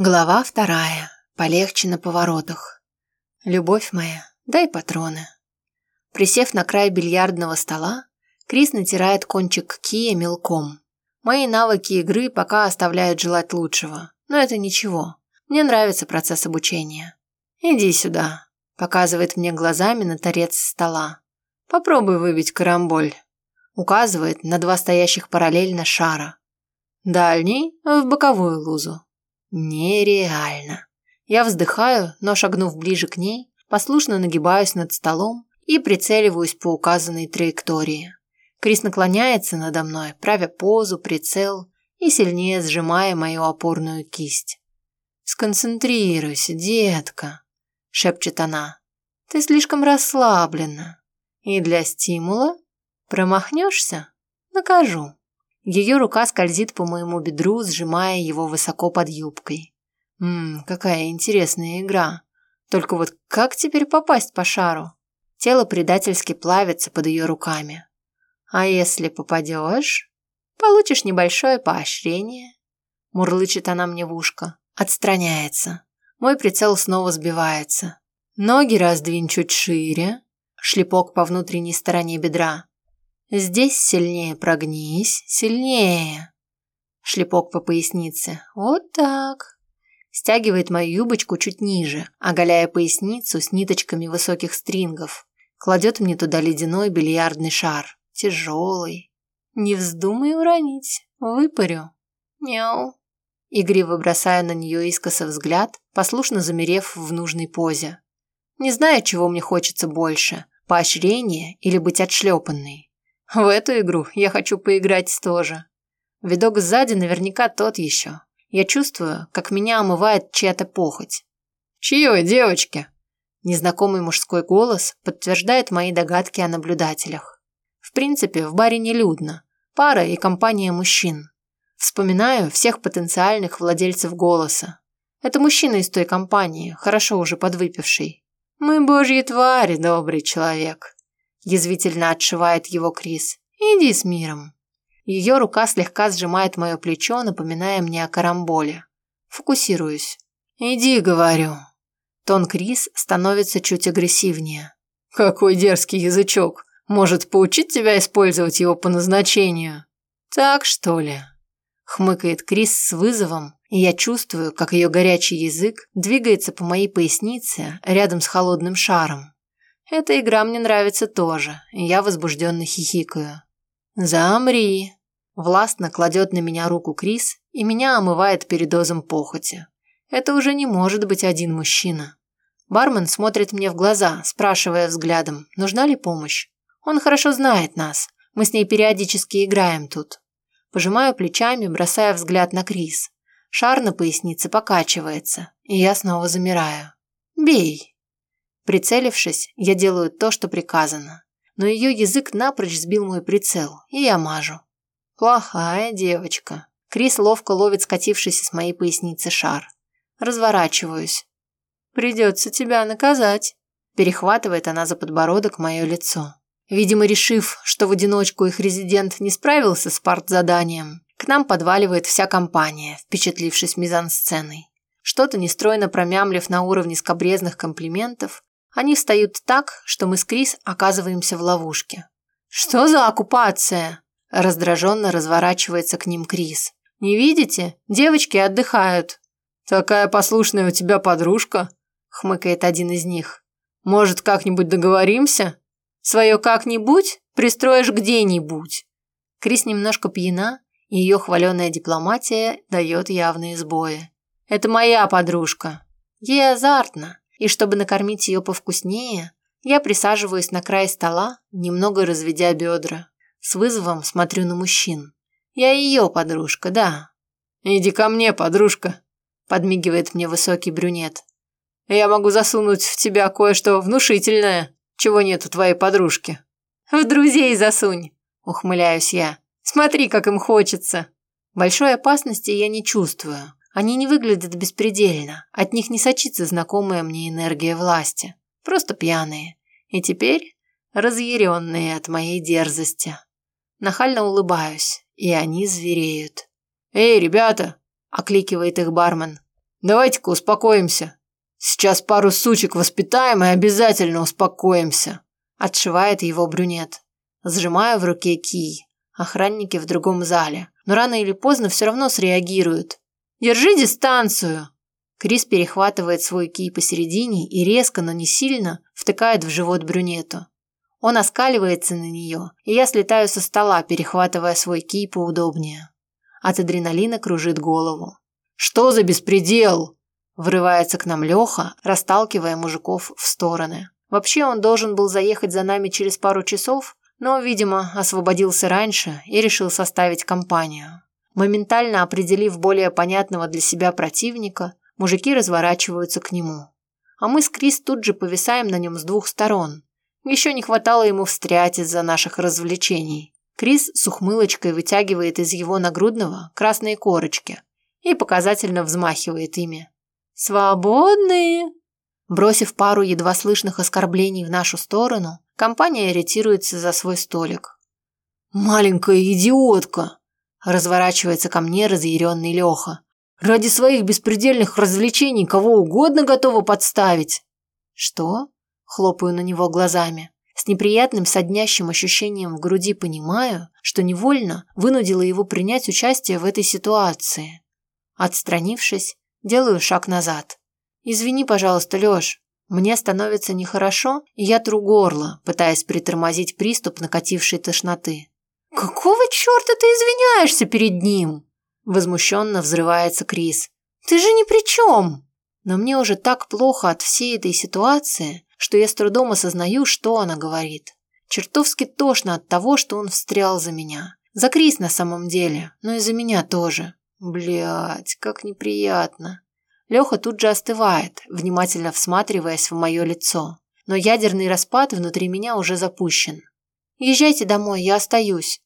Глава вторая. Полегче на поворотах. Любовь моя, дай патроны. Присев на край бильярдного стола, Крис натирает кончик кия мелком. Мои навыки игры пока оставляют желать лучшего, но это ничего. Мне нравится процесс обучения. Иди сюда, показывает мне глазами на торец стола. Попробуй выбить карамболь. Указывает на два стоящих параллельно шара. Дальний в боковую лузу. Нереально. Я вздыхаю, но, шагнув ближе к ней, послушно нагибаюсь над столом и прицеливаюсь по указанной траектории. Крис наклоняется надо мной, правя позу, прицел и сильнее сжимая мою опорную кисть. «Сконцентрируйся, детка», – шепчет она. «Ты слишком расслаблена. И для стимула промахнешься – накажу». Ее рука скользит по моему бедру, сжимая его высоко под юбкой. Ммм, какая интересная игра. Только вот как теперь попасть по шару? Тело предательски плавится под ее руками. А если попадешь, получишь небольшое поощрение. Мурлычет она мне в ушко. Отстраняется. Мой прицел снова сбивается. Ноги раздвинь чуть шире. Шлепок по внутренней стороне бедра. Здесь сильнее прогнись, сильнее. Шлепок по пояснице. Вот так. Стягивает мою юбочку чуть ниже, оголяя поясницу с ниточками высоких стрингов. Кладет мне туда ледяной бильярдный шар. Тяжелый. Не вздумай уронить. Выпарю. Мяу. Игриво бросая на нее искоса взгляд, послушно замерев в нужной позе. Не знаю, чего мне хочется больше – поощрение или быть отшлепанной. В эту игру я хочу поиграть тоже. Видок сзади наверняка тот еще. Я чувствую, как меня омывает чья-то похоть. «Чьей, девочки?» Незнакомый мужской голос подтверждает мои догадки о наблюдателях. В принципе, в баре не людно. Пара и компания мужчин. Вспоминаю всех потенциальных владельцев голоса. Это мужчина из той компании, хорошо уже подвыпивший. Мы божьи твари, добрый человек язвительно отшивает его Крис. «Иди с миром». Ее рука слегка сжимает мое плечо, напоминая мне о карамболе. Фокусируюсь. «Иди, говорю». Тон Крис становится чуть агрессивнее. «Какой дерзкий язычок! Может, поучить тебя использовать его по назначению?» «Так, что ли?» Хмыкает Крис с вызовом, и я чувствую, как ее горячий язык двигается по моей пояснице рядом с холодным шаром. Эта игра мне нравится тоже, и я возбужденно хихикаю. «Замри!» Властно кладет на меня руку Крис и меня омывает передозом похоти. Это уже не может быть один мужчина. Бармен смотрит мне в глаза, спрашивая взглядом, нужна ли помощь. Он хорошо знает нас, мы с ней периодически играем тут. Пожимаю плечами, бросая взгляд на Крис. Шар на пояснице покачивается, и я снова замираю. «Бей!» Прицелившись, я делаю то, что приказано. Но ее язык напрочь сбил мой прицел, и я мажу. Плохая девочка. Крис ловко ловит скатившийся с моей поясницы шар. Разворачиваюсь. «Придется тебя наказать», – перехватывает она за подбородок мое лицо. Видимо, решив, что в одиночку их резидент не справился с партзаданием, к нам подваливает вся компания, впечатлившись мизансценой. Что-то нестройно промямлив на уровне скобрезных комплиментов, они встают так, что мы с Крис оказываемся в ловушке. «Что за оккупация?» Раздраженно разворачивается к ним Крис. «Не видите? Девочки отдыхают». «Такая послушная у тебя подружка», хмыкает один из них. «Может, как-нибудь договоримся?» «Свое как-нибудь пристроишь где-нибудь». Крис немножко пьяна, и ее хваленая дипломатия дает явные сбои. «Это моя подружка. Ей азартно, и чтобы накормить ее повкуснее, я присаживаюсь на край стола, немного разведя бедра. С вызовом смотрю на мужчин. Я ее подружка, да. «Иди ко мне, подружка», – подмигивает мне высокий брюнет. «Я могу засунуть в тебя кое-что внушительное, чего нет у твоей подружки». «В друзей засунь», – ухмыляюсь я. «Смотри, как им хочется». Большой опасности я не чувствую. Они не выглядят беспредельно, от них не сочится знакомая мне энергия власти. Просто пьяные. И теперь разъяренные от моей дерзости. Нахально улыбаюсь, и они звереют. «Эй, ребята!» – окликивает их бармен. Давайте-ка успокоимся. Сейчас пару сучек воспитаем и обязательно успокоимся. Отшивает его брюнет. Сжимаю в руке кий. Охранники в другом зале. Но рано или поздно все равно среагируют. «Держи дистанцию!» Крис перехватывает свой кий посередине и резко, но не сильно, втыкает в живот брюнету. Он оскаливается на нее, и я слетаю со стола, перехватывая свой кий поудобнее. От адреналина кружит голову. «Что за беспредел?» Врывается к нам Леха, расталкивая мужиков в стороны. Вообще он должен был заехать за нами через пару часов, но, видимо, освободился раньше и решил составить компанию. Моментально определив более понятного для себя противника, мужики разворачиваются к нему. А мы с Крис тут же повисаем на нем с двух сторон. Еще не хватало ему встрять из-за наших развлечений. Крис с ухмылочкой вытягивает из его нагрудного красные корочки и показательно взмахивает ими. «Свободные!» Бросив пару едва слышных оскорблений в нашу сторону, компания ретируется за свой столик. «Маленькая идиотка!» Разворачивается ко мне разъяренный Леха. «Ради своих беспредельных развлечений кого угодно готова подставить!» «Что?» Хлопаю на него глазами. С неприятным соднящим ощущением в груди понимаю, что невольно вынудила его принять участие в этой ситуации. Отстранившись, делаю шаг назад. «Извини, пожалуйста, Лёш, мне становится нехорошо, и я тру горло, пытаясь притормозить приступ накатившей тошноты. «Какого черта ты извиняешься перед ним?» Возмущенно взрывается Крис. «Ты же ни при чем!» Но мне уже так плохо от всей этой ситуации, что я с трудом осознаю, что она говорит. Чертовски тошно от того, что он встрял за меня. За Крис на самом деле, но и за меня тоже. Блять, как неприятно. Леха тут же остывает, внимательно всматриваясь в мое лицо. Но ядерный распад внутри меня уже запущен. Езжайте домой, я остаюсь.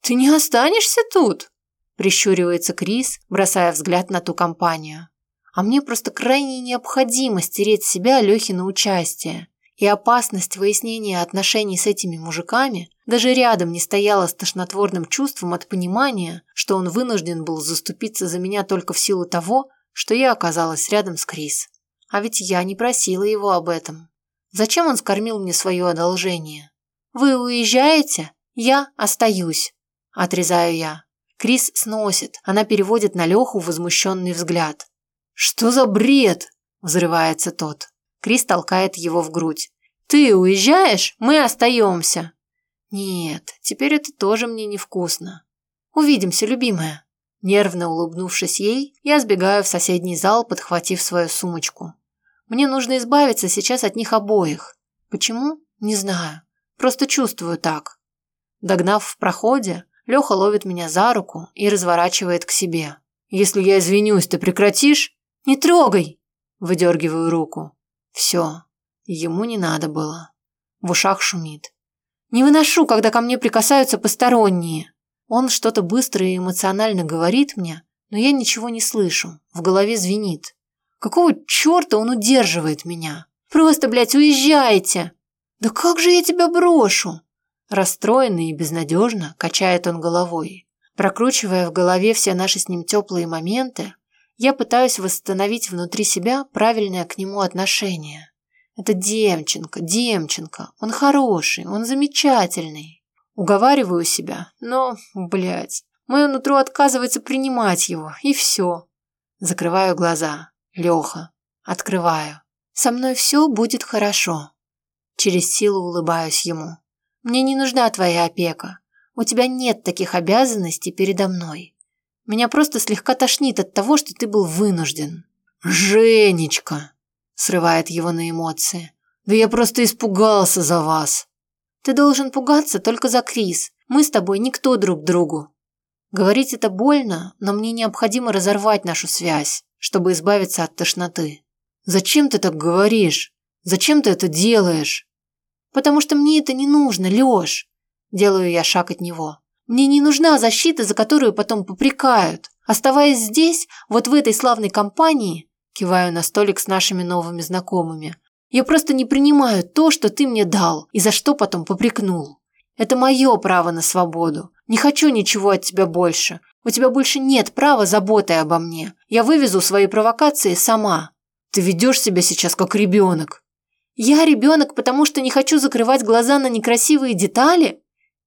Ты не останешься тут? Прищуривается Крис, бросая взгляд на ту компанию. А мне просто крайне необходимо стереть с себя Лехина участие. И опасность выяснения отношений с этими мужиками даже рядом не стояла с тошнотворным чувством от понимания, что он вынужден был заступиться за меня только в силу того, что я оказалась рядом с Крис. А ведь я не просила его об этом. Зачем он скормил мне свое одолжение? Вы уезжаете? Я остаюсь. Отрезаю я. Крис сносит. Она переводит на Леху возмущенный взгляд. «Что за бред?» – взрывается тот. Крис толкает его в грудь. «Ты уезжаешь? Мы остаемся!» «Нет, теперь это тоже мне невкусно. Увидимся, любимая!» Нервно улыбнувшись ей, я сбегаю в соседний зал, подхватив свою сумочку. Мне нужно избавиться сейчас от них обоих. Почему? Не знаю. Просто чувствую так. Догнав в проходе, Леха ловит меня за руку и разворачивает к себе. «Если я извинюсь, ты прекратишь?» «Не трогай!» Выдергиваю руку. Все. Ему не надо было. В ушах шумит. Не выношу, когда ко мне прикасаются посторонние. Он что-то быстро и эмоционально говорит мне, но я ничего не слышу, в голове звенит. Какого черта он удерживает меня? Просто, блядь, уезжайте! Да как же я тебя брошу? Расстроенный и безнадежно качает он головой. Прокручивая в голове все наши с ним теплые моменты, я пытаюсь восстановить внутри себя правильное к нему отношение. Это Демченко, Демченко, он хороший, он замечательный. Уговариваю себя, но, блядь, мое нутро отказывается принимать его, и все. Закрываю глаза. Леха. Открываю. Со мной все будет хорошо. Через силу улыбаюсь ему. Мне не нужна твоя опека. У тебя нет таких обязанностей передо мной. Меня просто слегка тошнит от того, что ты был вынужден. «Женечка!» – срывает его на эмоции. «Да я просто испугался за вас!» Ты должен пугаться только за Крис. Мы с тобой никто друг другу. Говорить это больно, но мне необходимо разорвать нашу связь, чтобы избавиться от тошноты. Зачем ты так говоришь? Зачем ты это делаешь? Потому что мне это не нужно, Лёш. Делаю я шаг от него. Мне не нужна защита, за которую потом попрекают. Оставаясь здесь, вот в этой славной компании, киваю на столик с нашими новыми знакомыми, я просто не принимаю то, что ты мне дал, и за что потом попрекнул. Это мое право на свободу. Не хочу ничего от тебя больше. У тебя больше нет права заботы обо мне. Я вывезу свои провокации сама. Ты ведешь себя сейчас как ребенок. Я ребенок, потому что не хочу закрывать глаза на некрасивые детали?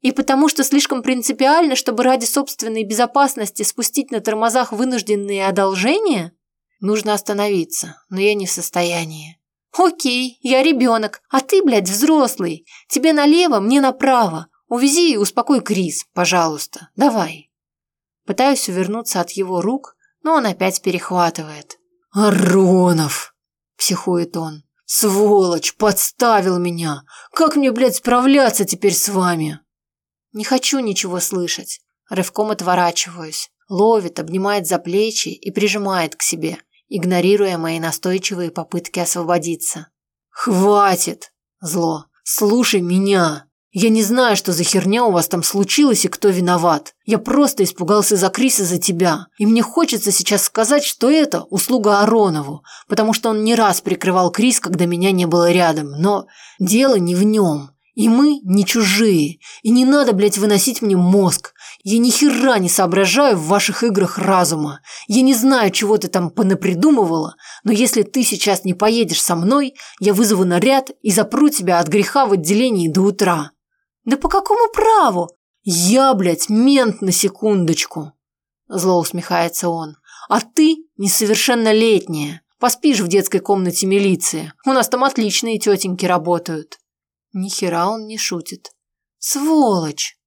И потому что слишком принципиально, чтобы ради собственной безопасности спустить на тормозах вынужденные одолжения? Нужно остановиться, но я не в состоянии. Окей, я ребенок, а ты, блядь, взрослый. Тебе налево, мне направо. Увези и успокой Крис, пожалуйста. Давай. Пытаюсь увернуться от его рук, но он опять перехватывает. «Аронов!» – психует он. «Сволочь, подставил меня! Как мне, блядь, справляться теперь с вами?» Не хочу ничего слышать. Рывком отворачиваюсь. Ловит, обнимает за плечи и прижимает к себе, игнорируя мои настойчивые попытки освободиться. «Хватит!» – зло. «Слушай меня!» Я не знаю, что за херня у вас там случилось и кто виноват. Я просто испугался за Криса за тебя. И мне хочется сейчас сказать, что это услуга Аронову, потому что он не раз прикрывал Крис, когда меня не было рядом. Но дело не в нем. И мы не чужие. И не надо, блядь, выносить мне мозг. Я ни хера не соображаю в ваших играх разума. Я не знаю, чего ты там понапридумывала, но если ты сейчас не поедешь со мной, я вызову наряд и запру тебя от греха в отделении до утра. Да по какому праву? Я, блядь, мент на секундочку. Зло усмехается он. А ты несовершеннолетняя. Поспишь в детской комнате милиции. У нас там отличные тетеньки работают. Ни хера он не шутит. Сволочь!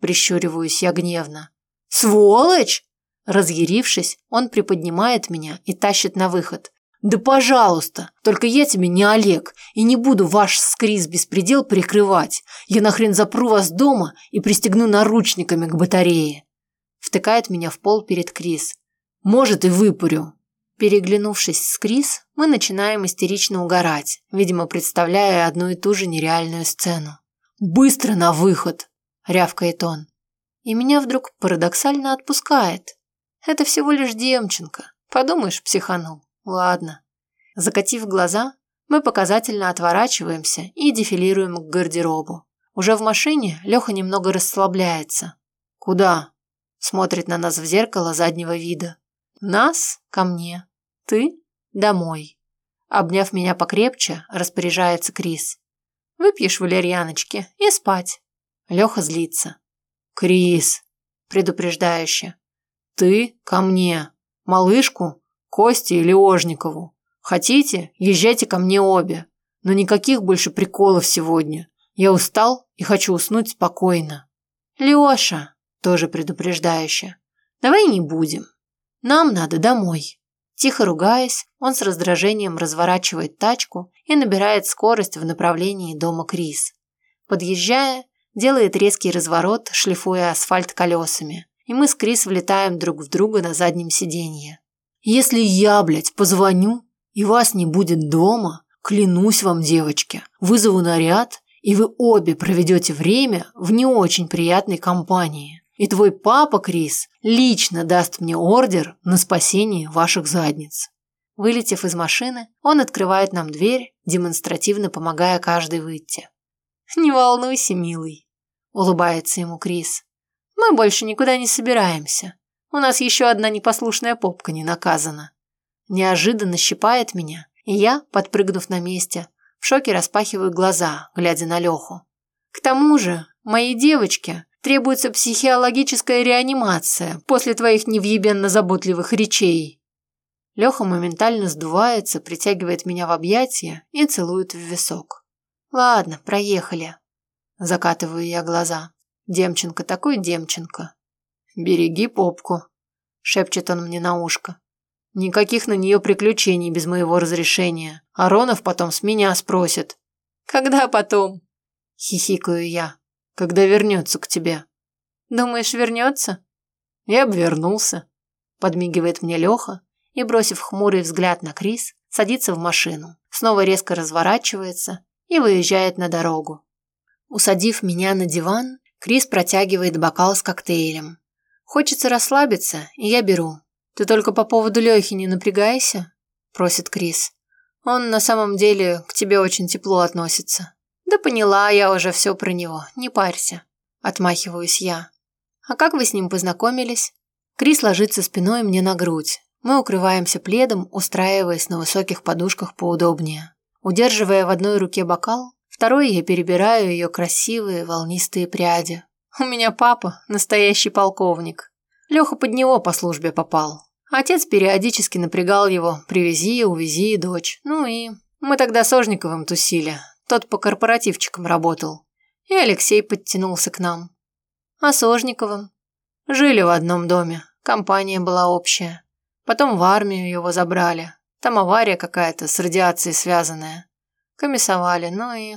Прищуриваюсь я гневно. Сволочь! Разъярившись, он приподнимает меня и тащит на выход. «Да пожалуйста, только я тебе не Олег и не буду ваш с Крис беспредел прикрывать. Я нахрен запру вас дома и пристегну наручниками к батарее». Втыкает меня в пол перед Крис. «Может, и выпарю». Переглянувшись с Крис, мы начинаем истерично угорать, видимо, представляя одну и ту же нереальную сцену. «Быстро на выход!» – рявкает он. И меня вдруг парадоксально отпускает. Это всего лишь Демченко. Подумаешь, психанул. Ладно. Закатив глаза, мы показательно отворачиваемся и дефилируем к гардеробу. Уже в машине Леха немного расслабляется. «Куда?» Смотрит на нас в зеркало заднего вида. «Нас? Ко мне. Ты? Домой». Обняв меня покрепче, распоряжается Крис. «Выпьешь валерьяночки и спать». Леха злится. «Крис!» Предупреждающе. «Ты ко мне. Малышку Косте или Ожникову. Хотите, езжайте ко мне обе. Но никаких больше приколов сегодня. Я устал и хочу уснуть спокойно. Леша, тоже предупреждающе, давай не будем. Нам надо домой. Тихо ругаясь, он с раздражением разворачивает тачку и набирает скорость в направлении дома Крис. Подъезжая, делает резкий разворот, шлифуя асфальт колесами, и мы с Крис влетаем друг в друга на заднем сиденье. Если я, блядь, позвоню, и вас не будет дома, клянусь вам, девочки, вызову наряд, и вы обе проведете время в не очень приятной компании. И твой папа, Крис, лично даст мне ордер на спасение ваших задниц. Вылетев из машины, он открывает нам дверь, демонстративно помогая каждой выйти. «Не волнуйся, милый», – улыбается ему Крис. «Мы больше никуда не собираемся. У нас еще одна непослушная попка не наказана. Неожиданно щипает меня, и я, подпрыгнув на месте, в шоке распахиваю глаза, глядя на Леху. К тому же, моей девочке требуется психиологическая реанимация после твоих невъебенно заботливых речей. Леха моментально сдувается, притягивает меня в объятия и целует в висок. Ладно, проехали. Закатываю я глаза. Демченко такой Демченко. «Береги попку», – шепчет он мне на ушко. «Никаких на нее приключений без моего разрешения. Аронов потом с меня спросит». «Когда потом?» – хихикаю я. «Когда вернется к тебе». «Думаешь, вернется?» «Я обвернулся», – подмигивает мне Леха и, бросив хмурый взгляд на Крис, садится в машину, снова резко разворачивается и выезжает на дорогу. Усадив меня на диван, Крис протягивает бокал с коктейлем, Хочется расслабиться, и я беру. Ты только по поводу Лехи не напрягайся, просит Крис. Он на самом деле к тебе очень тепло относится. Да поняла я уже все про него, не парься. Отмахиваюсь я. А как вы с ним познакомились? Крис ложится спиной мне на грудь. Мы укрываемся пледом, устраиваясь на высоких подушках поудобнее. Удерживая в одной руке бокал, второй я перебираю ее красивые волнистые пряди. У меня папа настоящий полковник. Леха под него по службе попал. Отец периодически напрягал его «привези, увези, дочь». Ну и мы тогда с тусили. Тот по корпоративчикам работал. И Алексей подтянулся к нам. А с? Жили в одном доме. Компания была общая. Потом в армию его забрали. Там авария какая-то с радиацией связанная. Комиссовали, ну и...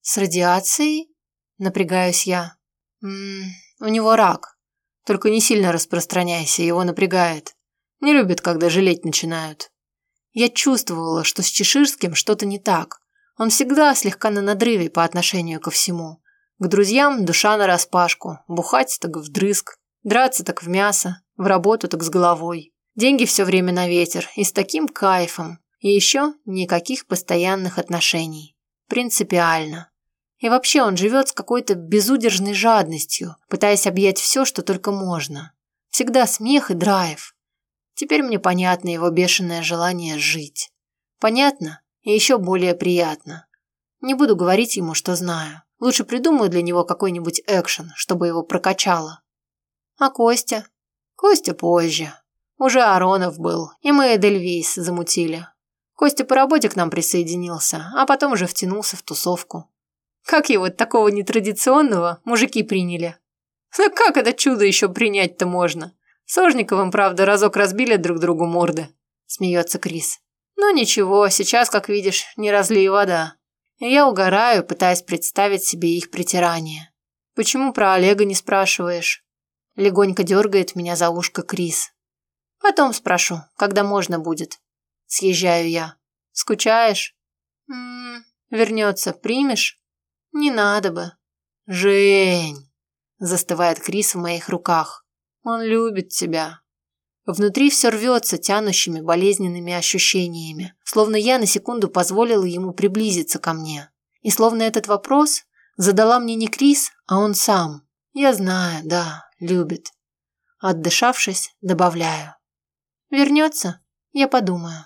С радиацией? Напрягаюсь я. М у него рак. Только не сильно распространяйся, его напрягает. Не любит, когда жалеть начинают. Я чувствовала, что с Чеширским что-то не так. Он всегда слегка на надрыве по отношению ко всему. К друзьям душа нараспашку, бухать так вдрызг, драться так в мясо, в работу так с головой. Деньги все время на ветер и с таким кайфом. И еще никаких постоянных отношений. Принципиально. И вообще он живет с какой-то безудержной жадностью, пытаясь объять все, что только можно. Всегда смех и драйв. Теперь мне понятно его бешеное желание жить. Понятно и еще более приятно. Не буду говорить ему, что знаю. Лучше придумаю для него какой-нибудь экшен, чтобы его прокачало. А Костя? Костя позже. Уже Аронов был, и мы Эдельвейс замутили. Костя по работе к нам присоединился, а потом уже втянулся в тусовку. Как его такого нетрадиционного мужики приняли? Ну как это чудо еще принять-то можно? С Ожниковым, правда, разок разбили друг другу морды. Смеется Крис. Но ничего, сейчас, как видишь, не разлей вода. Я угораю, пытаясь представить себе их притирание. Почему про Олега не спрашиваешь? Легонько дергает меня за ушко Крис. Потом спрошу, когда можно будет. Съезжаю я. Скучаешь? М вернется, примешь? Не надо бы. Жень! Застывает Крис в моих руках. Он любит тебя. Внутри все рвется тянущими болезненными ощущениями, словно я на секунду позволила ему приблизиться ко мне. И словно этот вопрос задала мне не Крис, а он сам. Я знаю, да, любит. Отдышавшись, добавляю. Вернется, я подумаю.